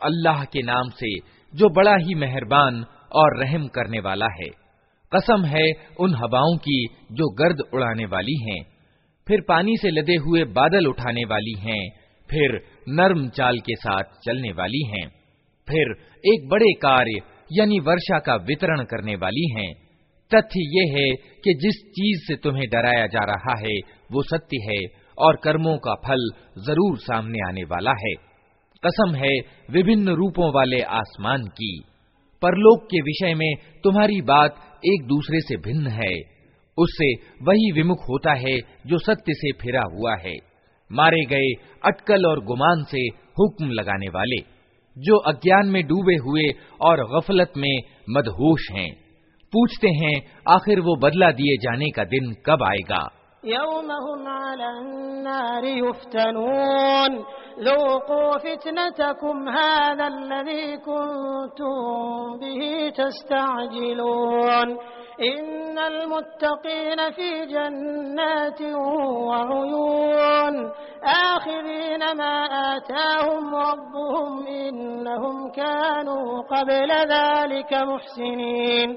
अल्लाह के नाम से जो बड़ा ही मेहरबान और रहम करने वाला है कसम है उन हवाओं की जो गर्द उड़ाने वाली हैं फिर पानी से लदे हुए बादल उठाने वाली हैं फिर नर्म चाल के साथ चलने वाली हैं फिर एक बड़े कार्य यानी वर्षा का वितरण करने वाली हैं तथ्य ये है कि जिस चीज़ से तुम्हें डराया जा रहा है, वो सत्य है और कर्मों का फल ज़रूर सामने आने वाला है। कसम है विभिन्न रूपों वाले आसमान की। परलोक के विषय में तुम्हारी बात एक दूसरे से भिन्न है। उससे वही विमुख होता है जो सत्य से फिरा हुआ है। मारे गए अटकल और गुमान से हुक्म लगाने वाले, जो अज्ञान में डूबे हुए और गफलत में मदहोश हैं। पूछते हैं आखिर वो बदला दिए जाने का दिन कब आएगा इन्नल्मुत्तकीन फी जन्नातिन वउयून आखिरीन मा आताहुम रब्बुहुम इन्नहुम कानू क़ब्ल ज़ालिक मुहसिनीन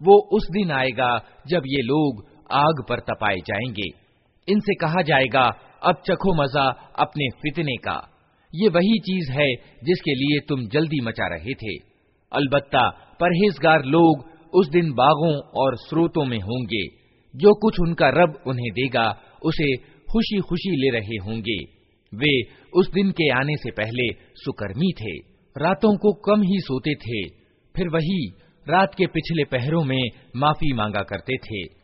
वो उस दिन आएगा जब ये लोग आग पर तपाए जाएंगे इनसे कहा जाएगा अब चखो मजा अपने फितने का ये वही चीज है जिसके लिए तुम जल्दी मचा रहे थे अलबत्ता परहेजगार लोग उस दिन बागों और स्रोतों में होंगे जो कुछ उनका रब उन्हें देगा उसे खुशी खुशी ले रहे होंगे। वे उस दिन के आने से पहले सुकर्मी थे। रातों को कम ही सोते थे। फिर वही रात के पिछले पहरों में माफ़ी मांगा करते थे।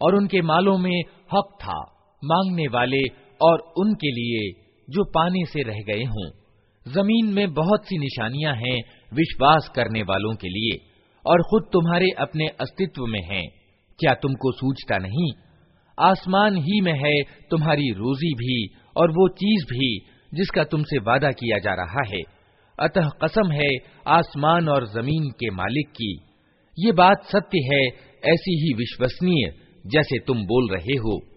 और उनके मालों में हक था मांगने वाले और उनके लिए जो पाने से रह गए हों जमीन में बहुत सी निशानियां हैं विश्वास करने वालों के लिए और खुद तुम्हारे अपने अस्तित्व में हैं। क्या तुमको सूझता नहीं? आसमान ही में है, तुम्हारी रोजी भी और वो चीज़ भी जिसका तुमसे वादा किया जा रहा है। अतः कसम है आसमान और ज़मीन के मालिक की। ये बात सत्य है, ऐसी ही विश्वसनीय जैसे तुम बोल रहे हो।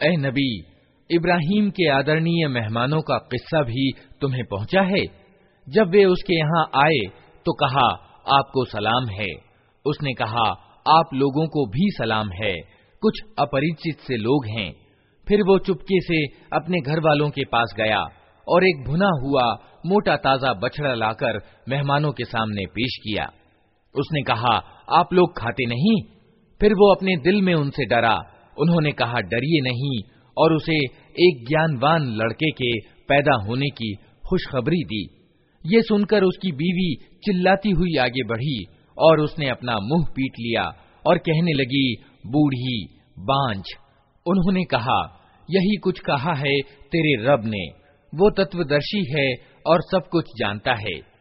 ए नबी, इब्राहिम के आदरणीय मेहमानों का किस्सा भी तुम्हें पहुँचा है? जब वे उसके यहाँ आए तो कहा, आपको सलाम है। उसने कहा, आप लोगों को भी सलाम है। कुछ अपरिचित से लोग हैं। फिर वो चुपके से अपने घर वालों के पास गया, और एक भुना हुआ, मोटा ताज़ा बछड़ा लाकर मेहमानों के सामने पेश किया। उसने कहा, आप लोग खाते नहीं? फिर वो अपने दिल में उनसे डरा उन्होंने कहा, डरिए नहीं। और उसे एक ज्ञानवान लड़के के पैदा होने की खुशखबरी दी। ये सुनकर उसकी बीवी चिल्लाती हुई आगे बढ़ी और उसने अपना मुँह पीट लिया और कहने लगी, बूढ़ी, बांझ। उन्होंने कहा, यही कुछ कहा है तेरे रब ने। वो तत्वदर्शी है और सब कुछ जानता है।